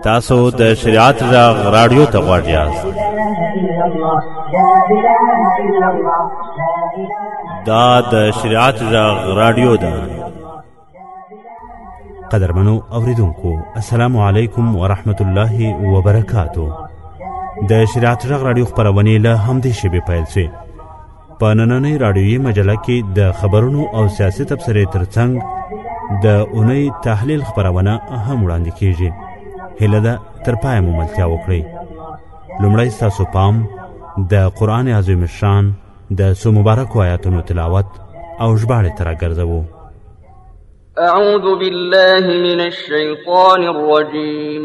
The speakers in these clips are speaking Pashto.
تاسو د شریعت غږ رادیو ته غواړئ یاست دا د شریعت غږ رادیو ده قدرمنو اوریدونکو السلام علیکم ورحمت الله وبرکاتو د شریعت غږ رادیو خبرونه له همدې شبي پیل شوه په نننۍ راډیویي مجله کې د خبرونو او سیاسي تبصرې ترڅنګ د اونۍ تحلیل خپرونه هم وړاندې کیږي هله ده تر پایه مو ملتیا وکړئ لومړی ستاسو پام د قرآن عظیم شان د څو مبارکو آیاتونو تلاوت او ژباړې ته راګرځوو أعوذ بالله من الشيطان الرجيم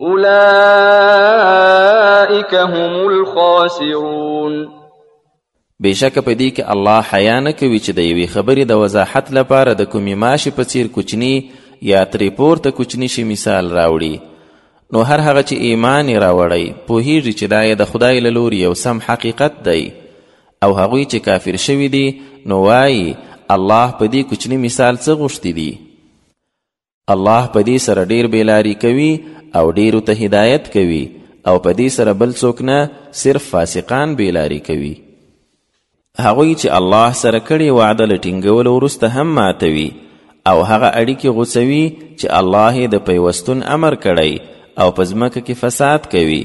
اولئک هم الخاسرون بېشکه په دې کې الله حیا نه کوي چې د یوې خبرې د وضاحت لپاره د کومې ماشې په څیر کوچني یا ترې پورته کوچني شي مثال راوړي نو هر هغه چې ایمان یې راوړی پوهیږي چې دا یې د خدای له لوري یو سم حقیقت دی او هغوی چې کافر شوي دي نو وایي الله په دې کوچني مثال څه غوښتي دي الله په دې سره ډیر بیلاری کوي او ډیرو ته هدایت کوي او په دې سره بل څوک نه صرف فاسقان بیلاری کوي هغوی چې الله سره کړي وعده لټینګول ورسته هم ماتوي او هغه اړیکې غوڅوي چې الله یې د پیوستون امر کړی او په ځمکه کې فساد کوي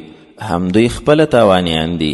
همدوی خپل تاوانیان دي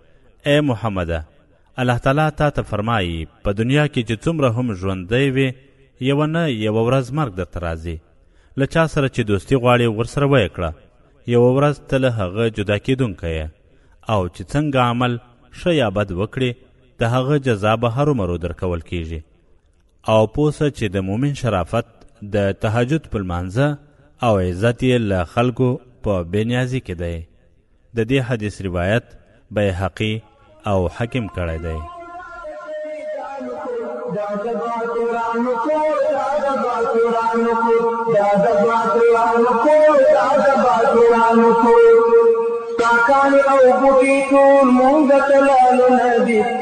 اے محمده! الله تعالی تا ته فرمايي، په دنیا کې چې څومره هم ژوندی وې، یوه نه یوه ورځ مرګ درته راځي. له چا سره چې دوستي غواړې ورسره ویې کړه، یوه ورځ ته له هغه جدا کېدونکی یې. او چې څنګه عمل، ښه یا بد، وکړې، د هغه جزا به هرومرو درکول کېږي. او پوه سه چې د مؤمن شرافت د تهجد په لمانځه او عزت یې له خلکو په بېنیازي کې دی د دې حدیث روایت بیهقي او حکیم کړی دی کاکانی او بوټی ټول مونږ ته لاله ندی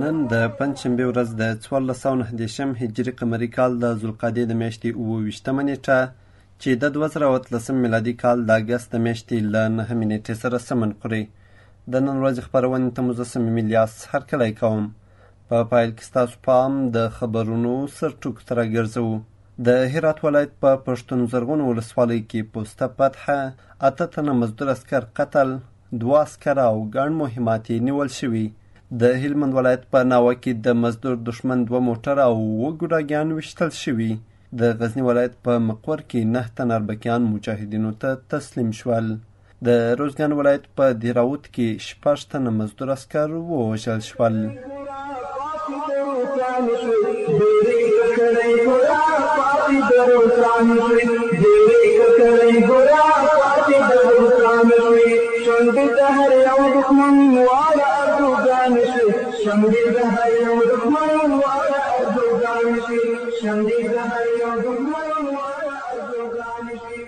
نن د پنجشنبې ورځ د څوارلس سوه نهه دېرشم هجري قمري کال د ذوالقعدې د میاشتې اووه ویشتمه نېټه چې د دوه زره او اتلسم میلادي کال د اګست د میاشتې له نهمې نېټې سره سمن خوري د نن ورځې خپرونې ته مو زه صمیمي لیاس هرکلی کوم په پایل کې ستاسو پام د خبرونو سرټکو ته راګرځوو د هرات ولایت په پښتون زرغون ولسوالۍ کې پوسته پتحه اته تنه مزدور اسکر قتل دوه عسکر او ګڼ مهمات یې نیول شوي د هلمند ولایت په ناوه کې د مزدور دښمن دوه موټر او اووه ګوډاګیان ویشتل شوي د غزنی ولایت په مقور کې نه تن اربکیان مجاهدینو ته تسلیم شول د روزګان ولایت په دیراوت کې شپږ تنه مزدور عسکر ووژل شول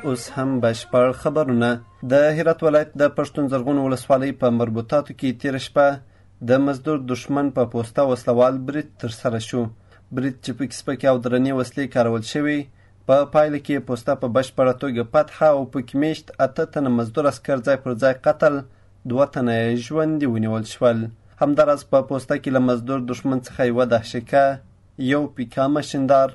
اوس هم بشپړ خبرونه د هرات ولایت د پښتون زرغون ولسوالۍ په مربوطاتو کې تېره شپه د مزدور دښمن په پوسته وسله وال برید ترسره شو. برید چې پکې سپکې او درنې وسلې کارول شوې، په پایله کې یې پوسته په بشپړه توګه فتحه او پکې میشت اته تنه مزدور عسکر ځای پر ځای قتل، دوه تنه یې ژوندي ونیول شول. همداراز په پوسته کې له مزدور دښمن څخه یوه دهشکه، یو پیکا مشیندار،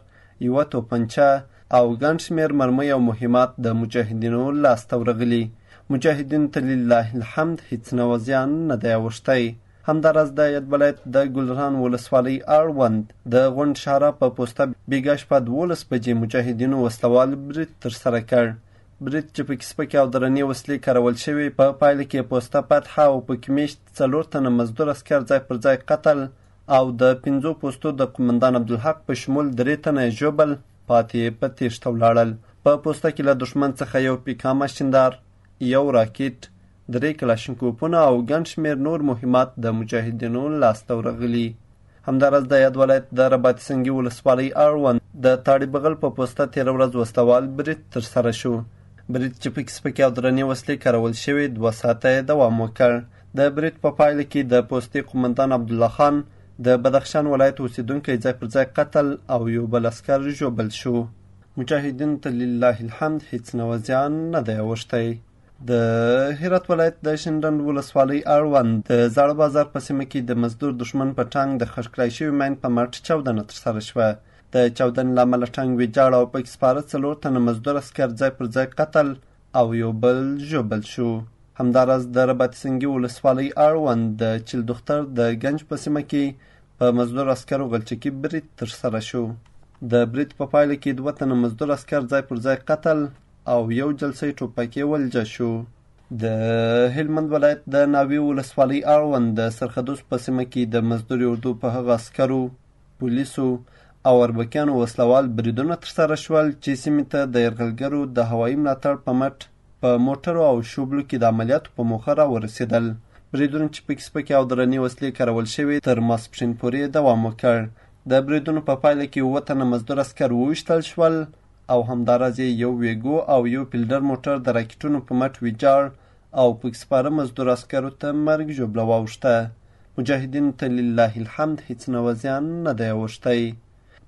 یوه توپنچه او ګڼ شمېر مرمۍ او مهمات د مجاهدینو لاس ته ورغلي. مجاهدینو ته لله الحمد هیڅ نوع زیان نه دی اوښتی. همداراز د یاد ولایت د ګلران ولسوالۍ اړوند د غونډ شهرا په پوسته بیګا شپه دوولس بجې مجاهدینو وسله وال برید ترسره کړ. برید چې پکې سپکې او درنې وسلې کارول شوې، په پایله کې یې پوسته فتحه او پکې مېشت څلور تنه مزدور عسکر ځای پر ځای قتل او د پنځو پوستو د قومندان عبدالحق په شمول درې تنه یې ژوبل پاتې یې په تیښته ولاړل په پوسته کې له دښمن څخه یو پیکا ماشیندار یو راکټ درې کلاشینکوپونه او ګڼ شمېر نور مهمات د مجاهدینو لاسته ورغلي همداراز د یاد ولایت د رباط سنګي ولسوالۍ اړوند د تاړي بغل په پوسته تېره ورځ وسلوال برید ترسره شو برید چې پکې سپکې او درنې وسلې کارول شوې دوه ساعته یې دوام وکړ د برید په پایله کې د پوستې قومندان عبدالله خان د بدخشان ولایت اوسیدونکی ځای پر ځای قتل او یو بل عسکر ژوبل شو مجاهدینو ته لله الحمد هیڅ نوه زیان نه دی اوښتی د هرات ولایت د شینډنډ ولسوالۍ اړوند د زاړه بازار په سیمه کې د مزدور دښمن په ټانګ د خښکړای شوي ماین په مټ چاودنه ترسره شوه د چاودنې له امله ټانګ ویجاړ او پکې سپاره څلور تنه مزدور اسکر ځای پر ځای قتل او یو بل ژوبل شو. همداراز د رباط سنګي ولسوالۍ اړوند د چیل دختر د ګنج په سیمه کې په مزدور عسکرو غلچکي برید ترسره شو. د برید په پایله کې دوه تنه مزدور عسکر ځای پر ځای قتل او یو جلسه ټوپکې ولجه شو. د هلمند ولایت د ناوې ولسوالۍ اړوند د سرخدوس په سیمه کې د مزدوري اردو په هغه عسکرو پولیسو او اربکیانو وسلوال بریدونه ترسره شول چې سیمې ته د یرغلګرو د هوایي ملاتړ په مټ په موټرو او شوبلو کې د عملیاتو په موخه راورسېدل. بریدونه چې پکې سپکې او درنې وسلې کارول شوې تر ماسپښین پورې دوام وکړ. د بریدونو په پایله کې اووه تنه مزدور عسکر وویشتل شول او همداراز یې یو ویګو او یو پیلډر موټر د راکټونو په مټ ویجاړ او پکې سپاره مزدور عسکرو ته مرګ ژوبله واوښته مجاهدینو ته لله الحمد هیڅ نوع زیان نه دی اوښتی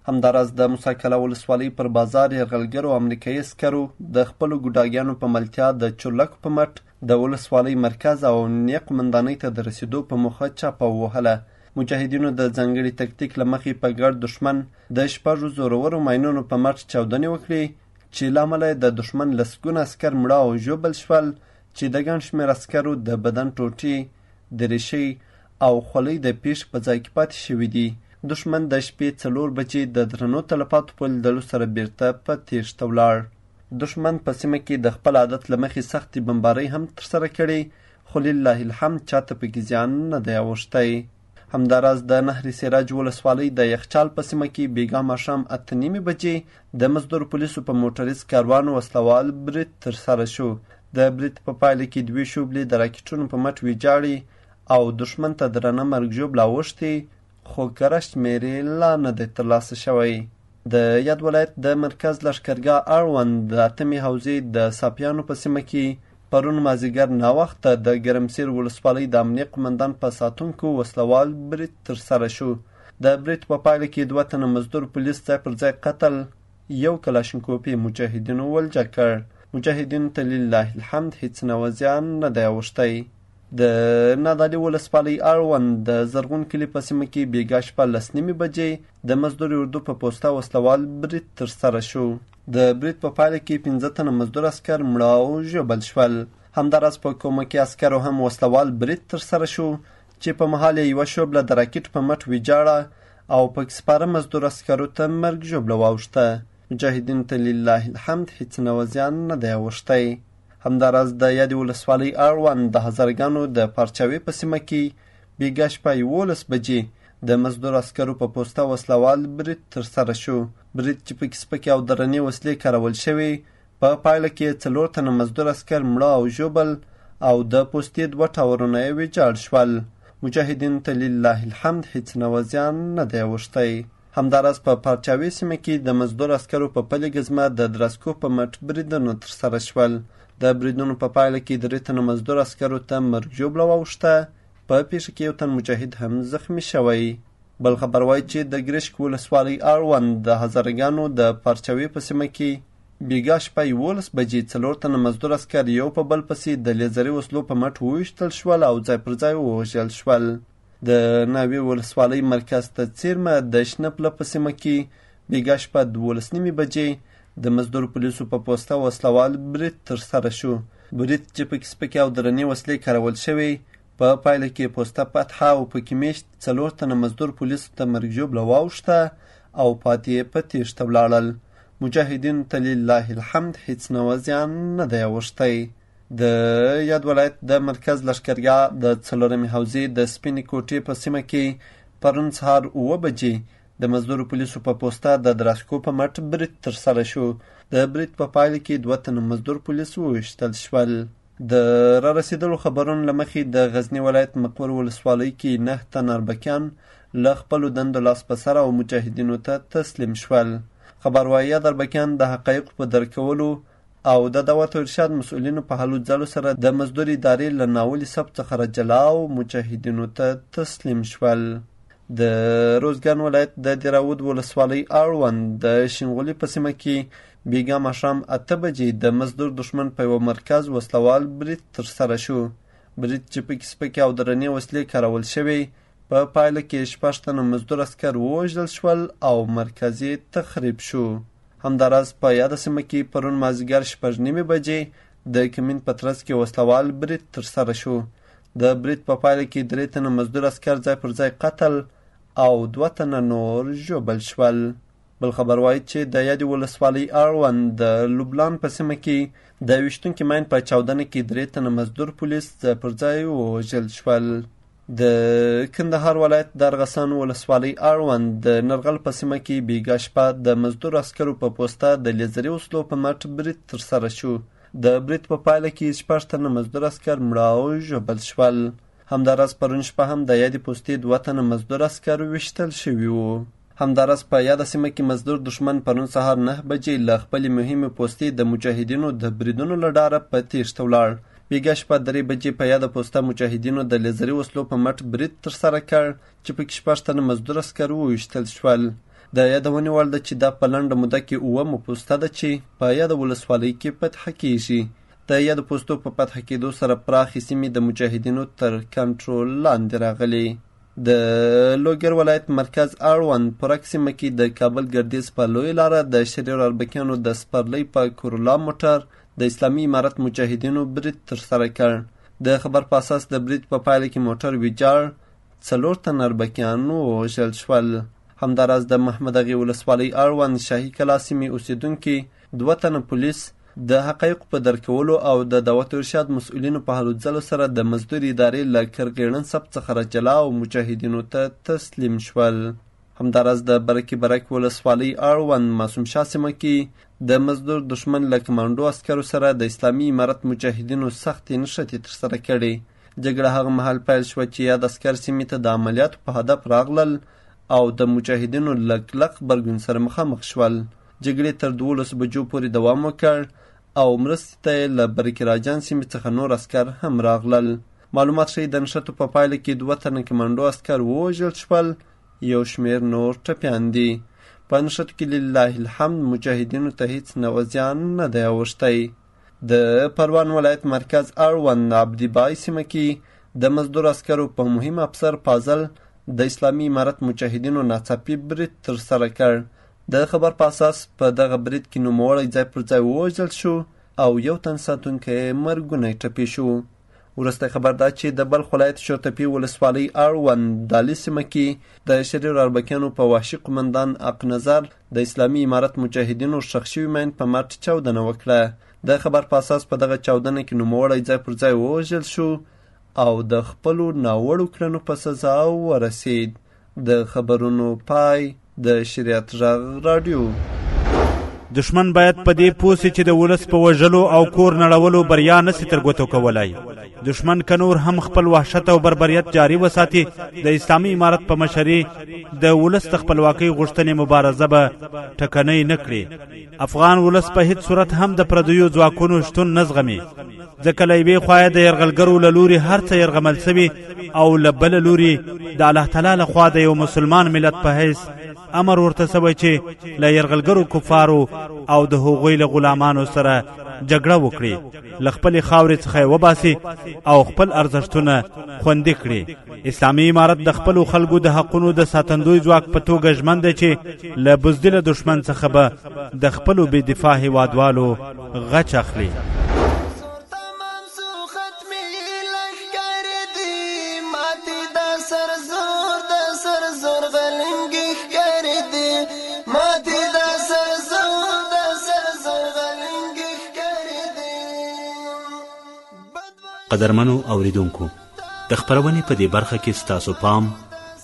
همداراز د موسی کلا ولسوالۍ پر بازار یرغلګرو امریکایي عسکرو د خپلو ګوډاګیانو په ملتیا د چورلکو په مټ د ولسوالۍ مرکز او امنیه قومندانۍ ته د رسیدو په موخه چاپه ووهله مجاهدینو د ځانګړي تکتیک له مخې په ګډ دښمن د شپږو زورورو ماینونو په مټ چاودنې وکړې چې له امله یې د دښمن لسګونه عسکر مړه او ژوبل شول چې د ګڼ شمېر عسکرو د بدن ټوټې دریشۍ او خولۍ د پیښې په ځای کې پاتې شوې دي دښمن د شپې څلور بجې د درنو تلفاتو په لیدلو سره بیرته په تیښته ولاړ دښمن په سیمه کې د خپل عادت له مخې سختې بمبارۍ هم ترسره کړې خو لله الحمد چاته پکې زیان نه دی اوښتی همداراز د نهر سراج ولسوالۍ د یخچال په سیمه کې بیګا ماښام اته نیمې بجې د مزدور پولیسو په موټریز کاروان وسلوال برید ترسره شو د برید په پایله کې دوې شوبلې د راکټونو په مټ ویجاړې او دښمن ته درنه مرګ ژوبله اوښتې خو کره شمېر یې لا نه دی ترلاسه شوی د یاد ولایت د مرکز لښکرګاه اړوند د اتمې حوزې د ساپیانو په سیمه کې پرون مازیګر ناوخته د ګرمسیر ولسوالۍ د امنیه قومندان په ساتونکو وسلوال برید ترسره شو د برید په پایله کې دوه تنه مزدور پولیس ځای پر ځای قتل یو کلاشینکوپ یې مجاهدینو ولجه کړ مجاهدینو ته لله الحمد هیڅ نوع زیان نه دی اوښتی د نادعلي ولسوالۍ اړوند د زرغون کلي په سیمه کې بېګا شپه لس نیمې بجې د مزدور اردو په پوسته وسلوال برید ترسره شو د برید په پایله کې پنځه تنه مزدور عسکر مړه او ژوبل شول همداراز په کومکي عسکرو هم وسلوال برید ترسره شو چې په مهال یې یوه شوبله د راکټ په مټ ویجاړه او پکې سپاره مزدور عسکرو ته مرګ ژوبله واوښته مجاهدینو ته لله الحمد هیڅ نوع زیان نه دی اوښتی همداراز د یادې ولسوالۍ اړوند د هزارګانو د پارچاوې په سیمه کې بیګا شپه یولس بجې د مزدور عسکرو په پوسته وسلوال برید ترسره شو برید چې پکې سپکې او درنې وسلې کارول شوې په پایله کې یې څلور تنه مزدور عسکر مړه او ژوبل او د پوستې دوه ټاورونه یې ویجاړ شول مجاهدینو ته لله الحمد هیڅ نوه زیان نه دی اوښتی همداراز په پارچاوي سیمه کې د مزدور عسکرو په پلې ګزمه د درسکو په مټ بریدونه ترسره شول د بریدونو په پایله کې درې تنه مزدور عسکرو ته مرګ ژوبله واوښته په پیښه کې یو تن مجاهد هم زخمی شوی بل خبر وایي چې د ګرشک ولسوالۍ اړوند د هزارګانو د پارچاوې په سیمه کې بیګا شپه یولس بجې څلور تنه مزدور اسکر یو په بل پسې د لیزري وسلو په مټ وویشتل شول او ځای پر ځای ووژل شول د ناوې ولسوالۍ مرکز ته څیرمه د شنه پله په سیمه کې بیګا شپه دولس نیمې بجې د مزدور پولیسو په پوسته وسلوال برید ترسره شو برید چې پکې سپکې او درنې وسلې کارول شوې په پایله کې پوسته پتحه او پکې میشت څلور تنه مزدور پولیسو ته مرګ ژوبله واوښته او پاتې یې په تیښته ولاړل مجاهدینو ته لله الحمد هیڅ نوع زیان نه دی اوښتی د یاد ولایت د مرکز لښکرګاه د څلورمې حوزې د سپینې کوټې په سیمه کې پرون سهار اووه بجې د مزدور پولیسو په پوسته د دراسکو په مټ برید ترسره شو د برید په پایله کې دوه تنه مزدور پولیس وویشتل شول د را رسیدلو خبرونو له مخې د غزنی ولایت مقور ولسوالۍ کې نه تن اربکیان له خپلو دندو لاس په سر او مجاهدینو ته تسلیم شول خبر وايي یاد اربکیان د حقایقو په درک کولو او د دعوت او ارشاد مسؤلینو په هلو ځلو سره د مزدور ادارې له ناولي صف څخه را جلا او مجاهدینو ته تسلیم شول د روزګان ولایت د دراود ولسوالۍ اړوند د شینغولي په سیمه کې بیګا ماښام اته بجې د مزدور دښمن په یوه مرکز وسله وال برید ترسره شو. برید چې پکې سپکې او درنې وسلې کارول شوې، په پایله کې شپږ تنه مزدور عسکر ووژل شول او مرکز یې تخریب شو. همداراز په یاده سیمه کې پرون مازیګر شپږ نیمې بجې د کمین په ترڅ کې وسله وال برید ترسره شو د برید په پایله کې درې تنه مزدور عسکر ځای پر ځای قتل او دوه تنه نور ژوبل شول بل خبر وايي چې د یادې ولسوالۍ اړوند د لوبلان په سیمه کې د ویشتونکي ماین په چاودنه کې درې تنه مزدور پولیس ځای پر ځای ووژل شول د کندهار ولایت د ارغسان ولسوالۍ اړوند د نرغل په سیمه کې بیګا شپه د مزدور عسکرو په پوسته د لیزري وسلو په مټ برید ترسره شو د برید په پایله کې شپږ تنه مزدور عسکر مړه او ژوبل شول همداراز پرون شپه هم د یادې پوستې دوه تنه مزدور عسکر ویشتل شوي وو همداراز په یاده سیمه کې مزدور دښمن پرون سهار نه بجې له خپلې مهمې پوستې د مجاهدینو د بریدونو له ډاره په تیښته ولاړ. بیګا شپه درې بجې په یاده پوسته مجاهدینو د لیزري وسلو په مټ برید ترسره کړ چې پکې شپږ تنه مزدور عسکر وویشتل شول. د یادونې وړ ده چې دا په لنډه موده کې اوومه پوسته ده چې په یاده ولسوالۍ کې فتح کیږي. د یادو پوستو په فتح کېدو سره پراخې سیمې د مجاهدینو تر کنټرول لاندې راغلي. د لوګر ولایت مرکز اړوند پرک سیمه کې د کابل ګردیز په لوی لاره د شریر اربکیانو د سپرلۍ په کورولا موټر د اسلامي امارت مجاهدینو برید ترسره کړ د خبر په اساس د برید په پایله کې موټر ویجاړ څلور تن اربکیان ووژل شول همداراز د محمد اغې ولسوالۍ اړوند شاهي کلا سیمې اوسېدونکي دوه تنه پولیس د حقایقو په درک کولو او د دعوت ارشاد مسؤلینو په هلو ځلو سره د مزدور ادارې له کرغېړن صف څخه راجلا او مجاهدینو ته تسلیم شول. همداراز د برکي برک ولسوالۍ اړوند معصوم شاه سیمه کې د مزدور دښمن له کمانډو عسکرو سره د اسلامي امارت مجاهدینو سختې نښتې ترسره کړې. جګړه هغه مهال پیل شوه چې یاد عسکر سیمې ته د عملیاتو په هدف راغلل او د مجاهدینو له کلک غبرګون سره مخامخ شول. جګړې تر دوولس بجو پورې دوام وکړ او مرستې ته یې له برکي راجان سیمې څخه نور عسکر هم راغلل. معلومات ښیي د نښتو په پایله کې دوه تنه کمانډو عسکر ووژل شول، یو شمېر نور ټپیان دي. په نښتو کې لله الحمد مجاهدینو ته هیڅ نوع زیان نه دی اوښتی. د پروان ولایت مرکز اړوند عبدي بای سیمه کې د مزدور عسکرو په مهم افسر فاضل د اسلامي امارت مجاهدینو ناڅاپي برید ترسره کړ د خبر په اساس په دغه برید کې نوموړی ځای پر ځای ووژل شو او یو تن ساتونکی یې مرګونی ټپي شو وروستی خبر دا چې د بلخ ولایت شورتپي ولسوالۍ اړوند دالي سیمه کې د شریر اربکیانو په وحشي قومندان اق نظر د اسلامي امارت مجاهدینو ښخ شوي مین په مټ چاودنه وکړه د خبر په اساس په دغه چاودنه کې نوموړی ځای پر ځای ووژل شو او د خپلو ناوړو کړنو په سزا ورسید د خبرونو پای د شریعت غږ راډیو دشمن باید په دې پوه سي چې د ولس په وژلو او کور نړولو بریا نه سي تر ګوتو کولای دشمن که نور هم خپل وحشت او بربریت جاري وساتي د اسلامي امارت په مشري د ولس د خپلواکۍ غوښتنې مبارزه به ټکنۍ نه کړي افغان ولس په هیڅ صورت هم د پردیو ځواکونو شتون نه زغمي ځکه له یوې خوا د یرغلګرو له لوري هر څه یرغمل سوي او له بله لوري د الله تعالی له خوا د یو مسلمان ملت په حیث امر ورته سوی چې له یرغلګرو کفارو او د هغوی له غلامانو سره جګړه وکړي له خپلې خاورې څخه وباسي او خپل ارزښتونه خوندي کړي اسلامي امارت د خپل خلکو د حقونو د ساتندوی ځواک په توګه ژمن دی چې له بزدل دشمن څخه به د خپل بې دفاع هیوادوالو غچ اخلي قدرمنو اوریدونکو د خپرونې په دې برخه کې ستاسو پام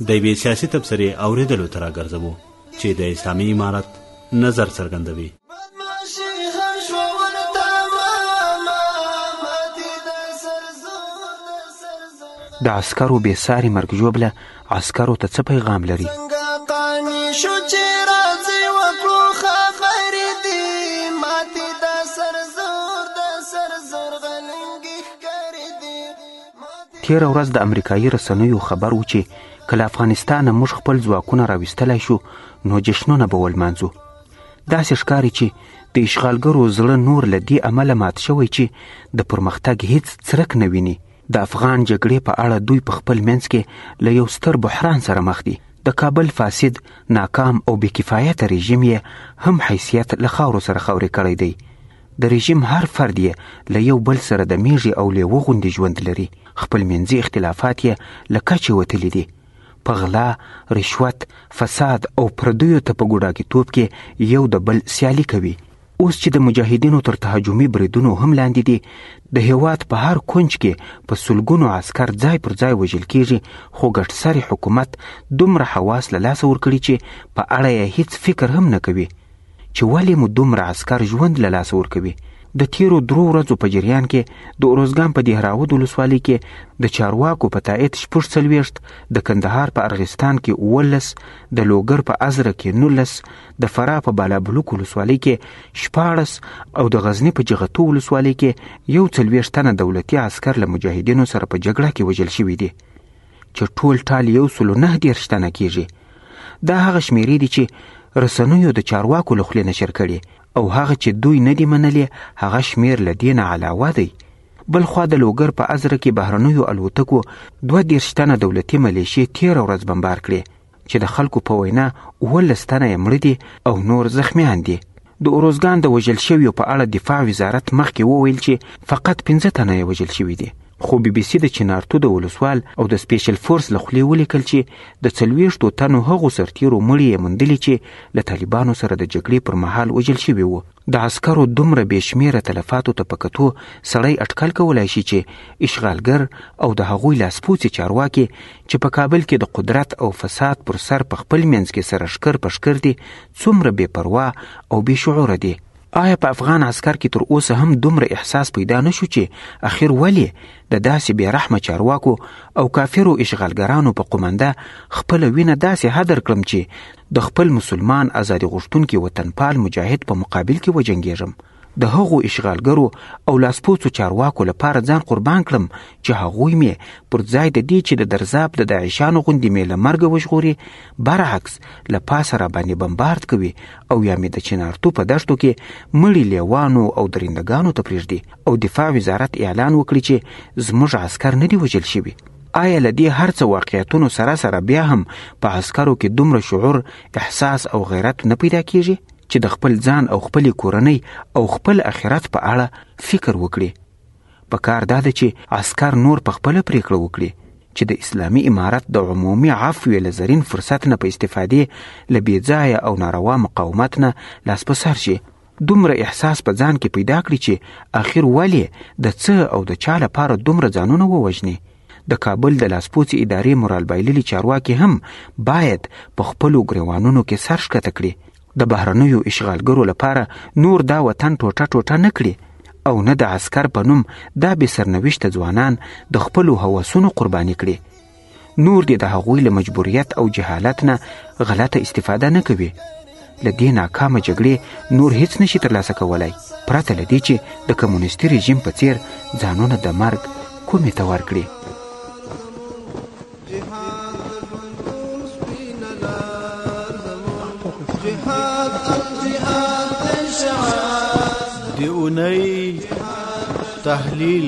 د یوې سیاسي تبصرې اورېدلو ته راګرځوو چې د اسلامي امارت نظر څرګندوي د عسکرو بې ساري مرګ ژوبله عسکرو ته څه پیغام لري؟ څنګه قاني شو چې راځي وکړو خبرې دي ماتې د سر زور د سر زور غلنګي ښکارې دي تېره ورځ د امریکایي رسنیو خبر و چې که له افغانستانه موږ خپل ځواکونه راویستلی شو نو جشنونه به ولمانځو داسې ښکاري چې د اشغالګرو زړه نور له دې امله مات شوی چې د پرمختګ هیڅ څرک نه ویني د افغان جګړې په اړه دوی په خپل منځ کې له یو ستر بحران سره مخ دي د کابل فاسد ناکام او بې کفایته رژیم یې هم حیثیت له خاورو سره خاورې کړی دی د رژیم هر فرد یې له یو بل سره د میږي او لیوه غوندې ژوند لري خپل منځي اختلافات یې له کچې وتلي دي په غلا رشوت فساد او پردیو ته په ګوډاګیتوب کې یو د بل سیالي کوي اوس چې د مجاهدینو تر تهاجمي بریدونو هم لاندې دي د هیواد په هر کونج کې په سلګونو عسکر ځای پر ځای وژل کیږي خو ګټ سری حکومت دومره حواس له لاسه ورکړي چې په اړه یې هیڅ فکر هم نه کوي چې ولې مو دومره عسکر ژوند له لاسه ورکوي د تیرو درو ورځو په جریان کې د اروزګان په دهراود ولسوالۍ کې د چارواکو په تایید شپږ څلوېښت د کندهار په ارغستان کې اوولس د لوګر په ازره کې نولس د فراه په بالابلوک ولسوالۍ کې شپاړس او د غزني په جغتو ولسوالۍ کې یو څلوېښت تنه دولتي عسکر له مجاهدینو سره په جګړه کې وژل شوي دي چې ټول ټال یو سلو نه دېرش تنه کیږي دا هغه شمیرې دي چې رسنیو د چارواکو له خولې نشر کړي او هغه چې دوی نه دي منلې هغه شمیر له دې نه علاوه دی بلخوا د لوګر په ازره کې بهرنیو الوتکو دوه دېرش تنه دولتي ملیشې تېره ورځ بمبار کړې چې د خلکو په وینا اوولس تنه یې مړه دي او نور زخمیان دي د اوروزګان د وژل شویو په اړه دفاع وزارت مخکې وویل چې فقط پنځه تنه یې وژل شوي دي خو بي بي سي د چنارتو د ولسوال او د سپیشل فورس له خولې ولیکل چې د څلوېښتو تنو هغو سرتیرو مړي یې موندلي چې له طالبانو سره د جګړې پر مهال وژل شوي وو د عسکرو دومره بې شمیره تلفاتو ته په کتو سړی اټکل کولای شي چې اشغالګر او د هغوی لاسپوڅي چارواکي چې په کابل کې د قدرت او فساد پر سر په خپل منځ کې سره ښکر په ښکر دي څومره بې پروا او بې شعوره دي آیا په افغان عسکر کې تر اوسه هم دومره احساس پیدا نشو چې اخر ولې د داسې بې رحمه چارواکو او کافرو اشغالګرانو په قومنده خپل وینه داسې هدر کړم چې د خپل مسلمان ازادي غوښتونکي وطنپال مجاهد په مقابل کې وجنګېږم د هغو اشغالګرو او لاسپوڅو چارواکو لپاره ځان قربان کړم چې هغوی مې پر ځای د دې چې د درزاب د داعشانو غوندې مې له مرګه وژغوري برعکس له پاسه راباندې بمبارد کوي او یا مې د چنارتو په دښتو کې مړي لیوانو او درندګانو ته پرېږدي او دفاع وزارت اعلان وکړي چې زموږ عسکر نه دی وژل شوي آیا له دې هر څه واقعیتونو سره سره بیا هم په عسکرو کې دومره شعور احساس او غیرت نه پیدا کیږي چې د خپل ځان او خپل کورنۍ او خپل اخرت په اړه فکر وکړي په کار دا ده چې عسکر نور په خپل پریکړه وکړي چې د اسلامي امارت د عمومي عفو له زرین فرصت نه په استفادې له بې ځایه او ناروا مقاومت نه لاس په سر شي دومره احساس په ځان کې پیدا کړي چې اخر ولې د څه او د چا لپاره دومره ځانونه ووژني د کابل د لاسپوڅې ادارې مورال بایللي چارواکي هم باید په خپلو ګریوانونو کې سر ښکته کړي د بهرنیو اشغالګرو لپاره نور دا وطن ټوټه ټوټه نه کړي او نه د عسکر په نوم دا بې سرنوشته ځوانان د خپلو هوسونو قرباني کړي نور دې د هغوی له مجبوریت او جهالت نه غلطه استفاده نه کوي له دې ناکامه جګړې نور هیڅ نشي ترلاسه کولای پرته له دې چې د کمونیستي رژیم په څیر ځانونه د مرګ کومې ته ورکړي د اونۍ تحلیل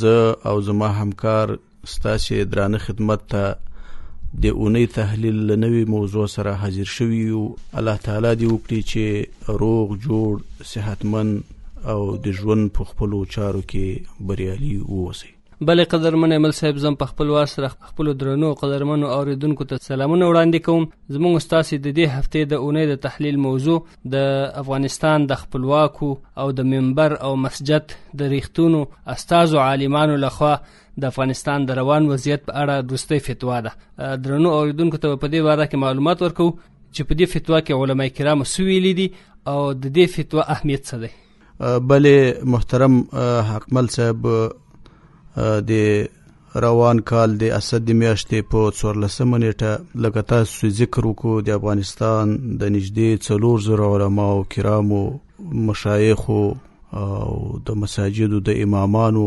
زه او زما همکار ستاسو درانه خدمت ته د اونۍ تحلیل لنوي موضوع سره حاضر شوی یو الله تعالی دی وکړي چې روغ جوړ صحتمن او د ژوند په خپل چارو کې بریالي ووسی بلې قدرمن عمل صاحب زم په خپل وار سره خپل درنو قدرمنو اوریدونکو ته سلامونه وړاندې کوم زموږ استاد د دې هفته د اونۍ د تحلیل موضوع د افغانستان د خپلواکو او د منبر او مسجد د ریښتونو استازو عالمانو لخوا د افغانستان د روان وضعیت په اړه دوستۍ فتوا ده درنو اوریدونکو ته په دې اړه کې معلومات ورکو چې په دې فتوا کې علما کرام سویلي دي او د دې فتوا اهمیت څه دی بله محترم حقمل صاحب د روان کال د اسد د میاشتې په 14 نیټه لکه تاسو ذکر وکړو د افغانستان د نږدې څلور زره علما او کرامو مشایخ او د مساجدو د امامانو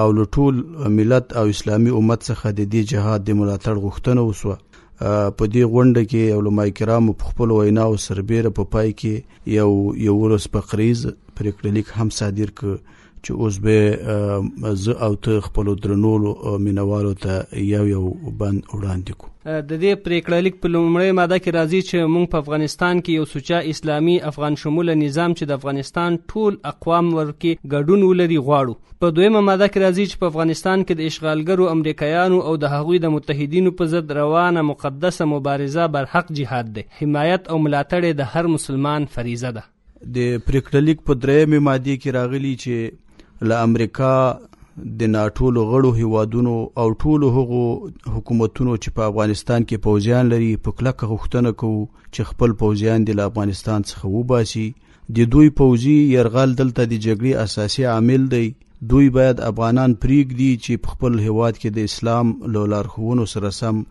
او له ټول ملت او اسلامي امت څخه د دې جهاد د ملاتړ غوښتنه وسوه په دې غونډه کې علما کرامو په خپل ویناو سربېره په پای کې یو یو ورځ پقریز پریکړه لیک هم صادر ک چې اوس به زه او ته خپل درنولو مینوالو ته یو یو بند وړاندې کو د دې پریکړه لیک په لومړی ماده کې راځي چې موږ په افغانستان کې یو سوچا اسلامي افغان شموله نظام چې د افغانستان ټول اقوام ورکې ګډون ولري غواړو په دویمه ماده کې راځي چې په افغانستان کې د اشغالګرو امریکایانو او د هغوی د متحدینو په ضد روانه مقدسه مبارزه برحق جهاد دی حمایت او ملاتړ د هر مسلمان فریضه ده د پریکړه لیک په درېیمې ماده کې راغلي چې له امریکا د ناټو غړو هیوادونو او ټولو هغو حکومتونو چې په افغانستان کې پوځیان لري په کلکه غوښتنه کوو چې خپل پوځیان د افغانستان څخه وباسي د دوی پوځي يرغل دلته د جګړې اساسي عامل دی دوی باید افغانان پریږدي چې په خپل هیواد کې د اسلام له لارښوونو سره سم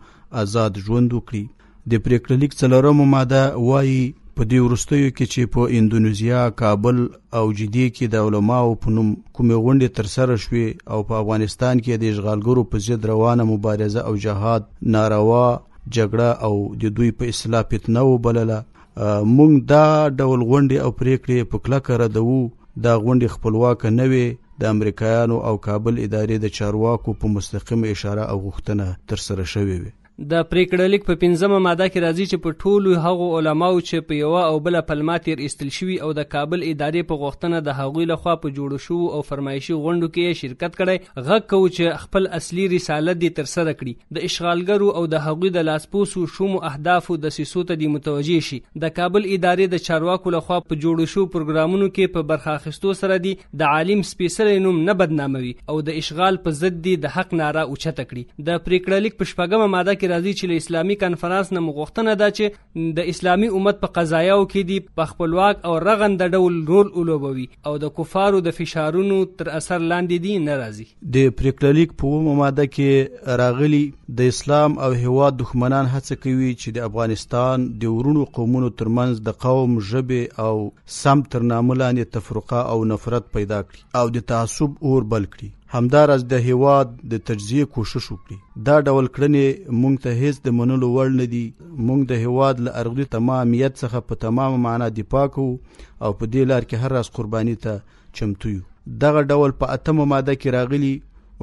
آزاد ژوند وکړي د پریکړه لیک څلورمه ماده وایي په دې وروستیو کې چې په اندونیزیا کابل او جدې کې د علماو په نوم کومې غونډې ترسره شوې او په افغانستان کې د اشغالګرو په ضد روانه مبارزه او جهاد ناروا جګړه او د دوی په اصلاح فتنه وبلله مونږ دا ډول غونډې او پریکړې په کلکه ردوو دا غونډې خپلواک نه وي د امریکایانو او کابل ادارې د چارواکو په مستقیم اشاره او غوښتنه تر سره شوې وي د پریکړه لیک په پنځمه ماده کې راځي چې په ټولو هغو علماو چې په یوه او بله پلمه تیر ایستل شوي او د کابل ادارې په غوښتنه د هغوی لخوا په جوړو شوو او فرمایشي غونډو کې یې شرکت کړی غږ کوو چې خپل اصلي رسالت دې ترسره کړي د اشغالګرو او د هغوی د لاسپوسو شومو اهدافو د سیسو ته دې متوجه شي د کابل ادارې د چارواکو لخوا په جوړو شو پروګرامونو کې په برخه اخیستو سره دې د عالم سپیڅلی نوم نه بدناموي او د اشغال په ضد دې د حق ناره اوچته کړي د پریکړه لیک په شپږمه ماده کې راځي چې له اسلامي کانفرنس نه مغوښتنه ده چې د اسلامي امت په قضایاو کې دی په خپلواک او رغند ډول رول ولوبوي او د کفارو د فشارونو تر اثر لاندې دی نه راځي د پریکړه لیک په ومه ماده کې راغلي د اسلام او هوا دښمنان هڅه کوي چې د افغانستان د ورونو قومونو ترمنځ د قوم ژبه او سم تر نامه لاندې تفرقه او نفرت پیدا کړي او د تعصب اور بل کړي همداراز د هیواد د تجزیه کوشش وکړي دا ډول کړنې مونږ ته هیڅ د منلو وړ نه دي مونږ د هیواد له ارغدي تمامیت څخه په تمامه معنا دفاع کوو او په دې لار کې هر راز قرباني ته چمتو یو دغه ډول په اتمه ماده کې راغلي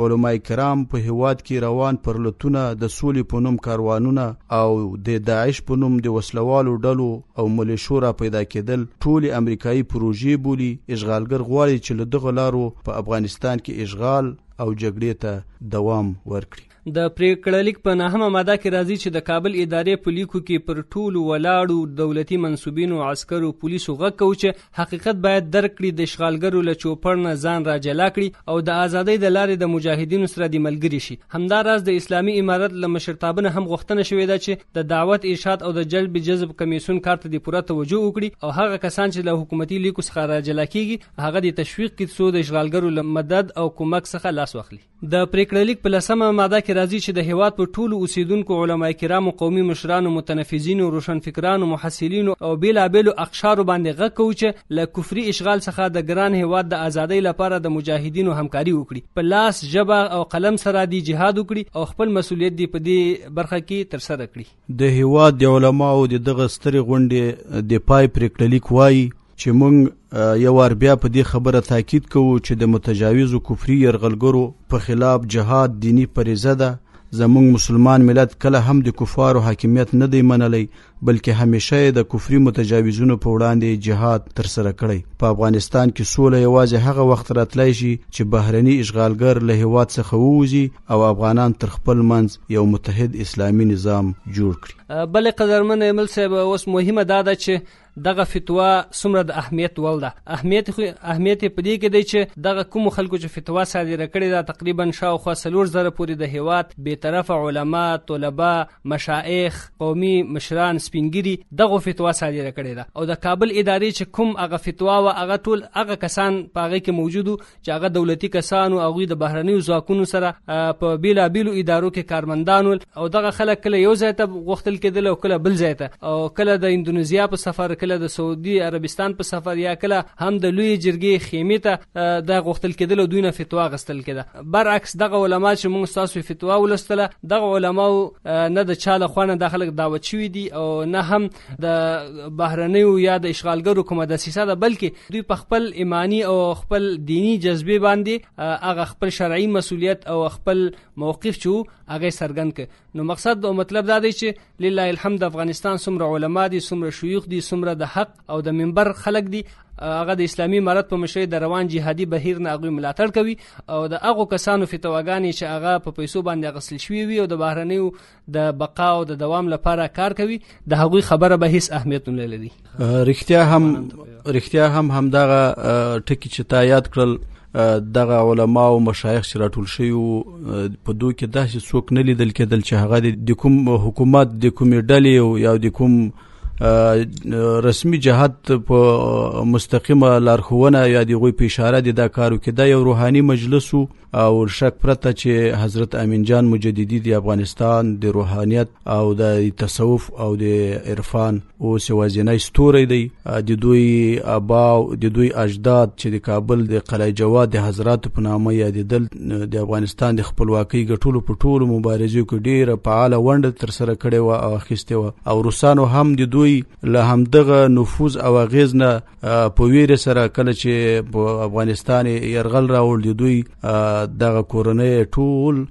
علما کرام په هیواد کې روان پرلتونه د سولې په نوم کاروانونه او د داعش په نوم د وسلوالو ډلو او ملېشو را پیدا کېدل ټولې امریکایي پروژې بولي، اشغالګر غواړي چې له دغه لارو په افغانستان کې اشغال او جګړې ته دوام ورکړي. د پرېکړه لیک په نهمه ماده کې راځي چې د کابل ادارې په لیکو کې پر ټولو ولاړو دولتي منسوبینو، عسکرو، پولیسو غږ کوو چې حقیقت باید درک کړي، د اشغالګرو له چوپړ نه ځان را جلا کړي او د ازادۍ د لارې د مجاهدینو سره دې ملګري شي. همدا راز د اسلامي امارت له مشرتابه نه هم غوښتنه شوې ده چې د دعوت، ارشاد او د جلب جذب کمېسیون کار ته دې پوره توجه وکړي او هغه کسان چې له حکومتي لیکو څخه را جلا کېږي هغه دې تشویق کړي څو د اشغالګرو له مدد او کمک څخه لاس واخلي. د پریکړه لیک په لسمه ماده کې راځي چې د هیواد په ټولو اوسیدونکو علما کرامو قومي مشرانو متنفذینو روشنفکرانو محصلینو او بیلابیلو اقشارو باندې غږ کوو چې له کفري اشغال څخه د ګران هیواد د ازادۍ لپاره د مجاهدینو همکاري وکړي په لاس ژبه او قلم سره دی جهاد وکړي او خپل مسولیت دی په دې برخه کې تر سره کړي د هیواد د علماو د دغه سترې غونډې د پای پریکړه لیک وایي چې موږ یو وار بیا په دې خبره تاکید کوو چې د متجاوزو کفري یرغلګرو په خلاف جهاد دینی فریضه ده زمونږ مسلمان ملت کله هم د کفارو حاکمیت نه دی منلی بلکې همیشه د کفري متجاوزونو په وړاندې جهاد تر سره کړی په افغانستان کې سوله یوازې هغه وخت راتلای شي چې بهرني اشغالګر له هیواد څخه ووځي او افغانان تر خپل منځ یو متحد اسلامي نظام جوړ کړي بلې قدرمن ایمل صاحب اوس مهمه دا ده چې دغه فتوا څومره د اهمیت وړ ده اهمیت خو اهمیت په دې کې دی چې دغه کوم خلکو چې فتوا صادره کړې ده تقریبا شاوخوا څلور زره پورې د هیواد بې طرفه علما طلبه مشایخ قومي مشران سپینګری دغه فتوا صادره کړې ده او د کابل ادارې چې کوم هغه فتوا و هغه ټول هغه کسان په هغه کې موجودو چې هغه دولتي کسانو او غوی د بهرنیو ځواکونو سره په بیلابیلو ادارو کې کارمندان ول او دغه خلک کله یو ځای ته غوښتل کېدل او کله بل ځای ته او کله د اندونیزیا په سفر کله د سعودي عربستان په سفر یا کله هم د لوی جرګې خیمه ته د غوښتل کېدل او دوی نه فتوا غستل کېده برعکس دغه علما چې موږ تاسو فتوا ولستله دغه علما نه د چاله خوانه داخله دعوت شوی دي او نه هم د بهرنیو یا د اشغالګرو کومه دسیسه ده بلکې دوی په خپل ایمانی او خپل دینی جذبه باندې هغه خپل شرعي مسولیت او خپل موقف چې هغه سرګن ک نو مقصد او مطلب دا دی چې لله الحمد افغانستان سمره علما دي سمره شيوخ دي سمره د حق او د منبر خلق دي هغه د اسلامي امارت په مشرۍ د روان جهادي بهیر نه هغوی ملاتړ کوي او د هغو کسانو فتواګانې چې هغه په پیسو باندې غسل شوي وي او د بهرنیو د بقا او د دوام لپاره کار کوي د هغوی خبره به هیڅ اهمیت نه لري رښتیا هم رښتیا هم همدغه ټکی چې تا یاد کړل دغه علما او مشایخ چې راټول شوی په دوی کې داسې څوک نه لیدل کېدل چې هغه د کوم حکومت د کومې ډلې یا د کوم رسمي جهاد په مستقیمه لارښوونه یا د غوي په اشاره د دا کارو کې دا یو روحاني مجلس وو او شک پرته چې حضرت امین جان مجددی د افغانستان د روحانیت او د تصوف او د عرفان او سوازینای ستوري دی د دوی ابا او د دوی اجداد چې د کابل د قلعه جواد د حضرات په نامه یادېدل د افغانستان د خپلواکۍ ګټلو په ټولو مبارزو کې ډیره فعاله ونډه تر سره کړې و او اخیسته و او روسانو هم د دوی له همدغه نفوذ او غیزنه په ویره سره کله چې په افغانستان يرغل راوړ دي دوی دغه کورنۍ ټول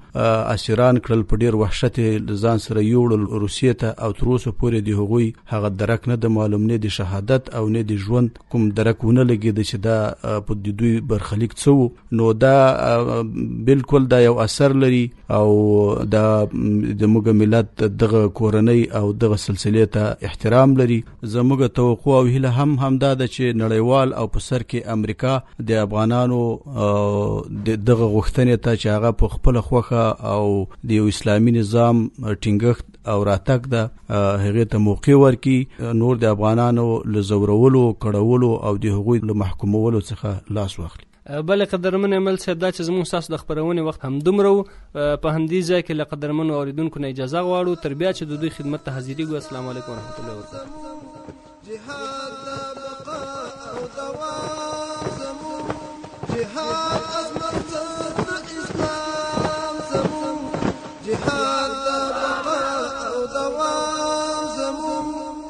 اسیران کړل په ډیر وحشت ځان سره یوړل روسیې ته او تر اوسه پورې دی هغوی هغه درک نه د معلوم نه د شهادت او نه د ژوند کوم درکونه لګید چې دا په دوی برخلیک څو نو دا بالکل دا یو اثر لري او دا زموږ ملت دغه کورنۍ او دغه سلسله ته احترام لري زموږ توقع او هله هم همدا ده چې نړیوال او په سر کې امریکا د افغانانو دغه غوښتنې ته چې هغه په خپل خوخه او د یو اسلامي نظام ټینګښت او راتګ ده هغه ته موقع ورکي نور د افغانانو لزورولو کړهولو او د هغوی له محکومولو څخه لاس واخلي بله قدرمن عمل صاحب دا چې زموږ تاسو د خبرونې وخت هم دومره وو په همدې ځای کې له قدرمنو اوریدونکو نه اجازه غواړو تر بیا چې د دوی خدمت ته حاضرېږو السلام علیکم ورحمت الله وبرکاته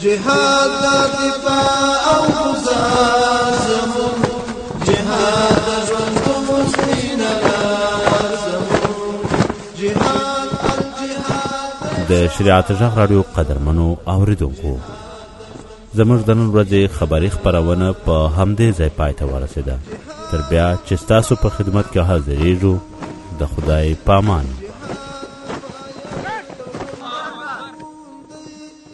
جهاد د دفاع او ګذار زمون جهاد د ژوندو سپین لار زمون جهاد الجهاد د شریعت ژغ رادیو قدرمنو اوریدونکو زموږ د نن ورځې خبری خبرونه په همدې ځای پای ته ورسیده تر بیا چې تاسو په خدمت کې حاضرېږو د خدای پامان